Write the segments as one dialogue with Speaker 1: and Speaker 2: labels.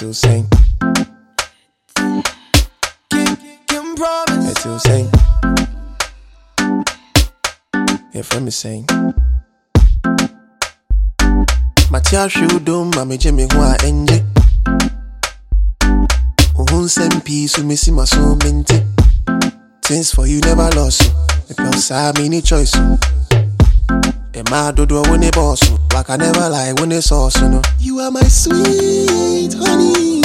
Speaker 1: You saying.
Speaker 2: Can promise.
Speaker 1: That's you saying. Yeah, from me saying. Matia shudum, mami jimmy wa enje. Uhun sem peace, me see my soul minty. Things for you never lost. Because I mean choice. A mad do when boss. Like I never lie when it's sauce, no. You are my sweet honey.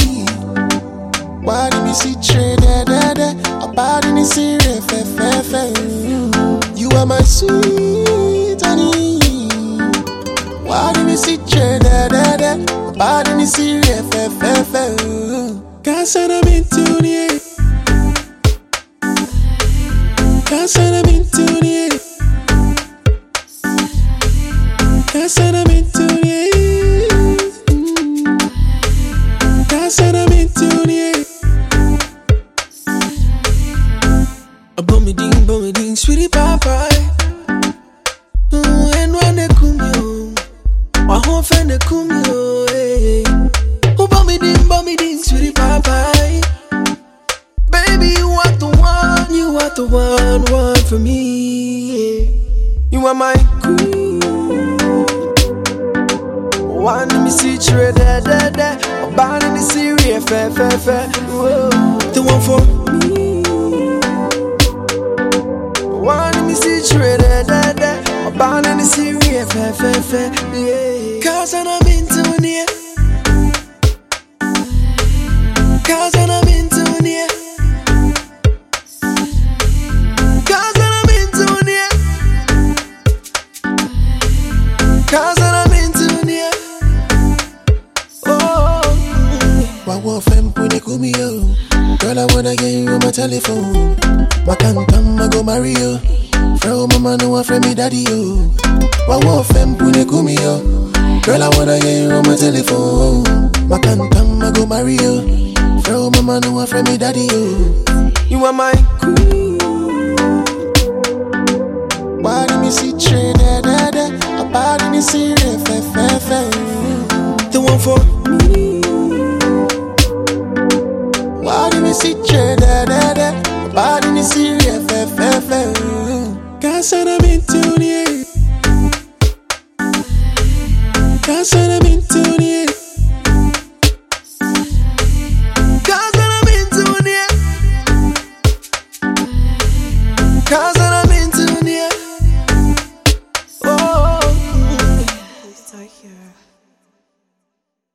Speaker 1: Why did me see trade da da da? A body in serious. You are my sweet honey. Why did me see trade da da da? A body in serious fe fe fe. Cause I'm into the Cause The Cause I'm into the Cause I'm into
Speaker 2: A bummy ding, bummy sweetie I hope and they come you, eh. Oh, bummy ding, bummy ding, sweetie papa. Baby, you are the one, you are the one, one for me. yeah. You are my queen. Trade da da da. A band in the series, fair, fair, fair. Whoa. The one for me. One me see trade da da da. A band in the series, fair, fair, fair. Yeah. Cause I'm into it. Cause I'm into it. Cause I'm into it. Cause I'm
Speaker 1: Wa wo fem pune kumi yo Girl I wanna get you on my telephone. My can come I go marry you. Throw mama no one friend me daddy yo. Wa wo fem pune me yo Girl I wanna get you on my telephone. My can come I go marry you. Throw mama no one friend me daddy yo.
Speaker 2: You are my queen.
Speaker 1: Why did me see trade da da da. A body ni serious fe fe fe.
Speaker 2: The one for
Speaker 1: Trade da da da body ni serious fe fe fe Cause I'm into the Cause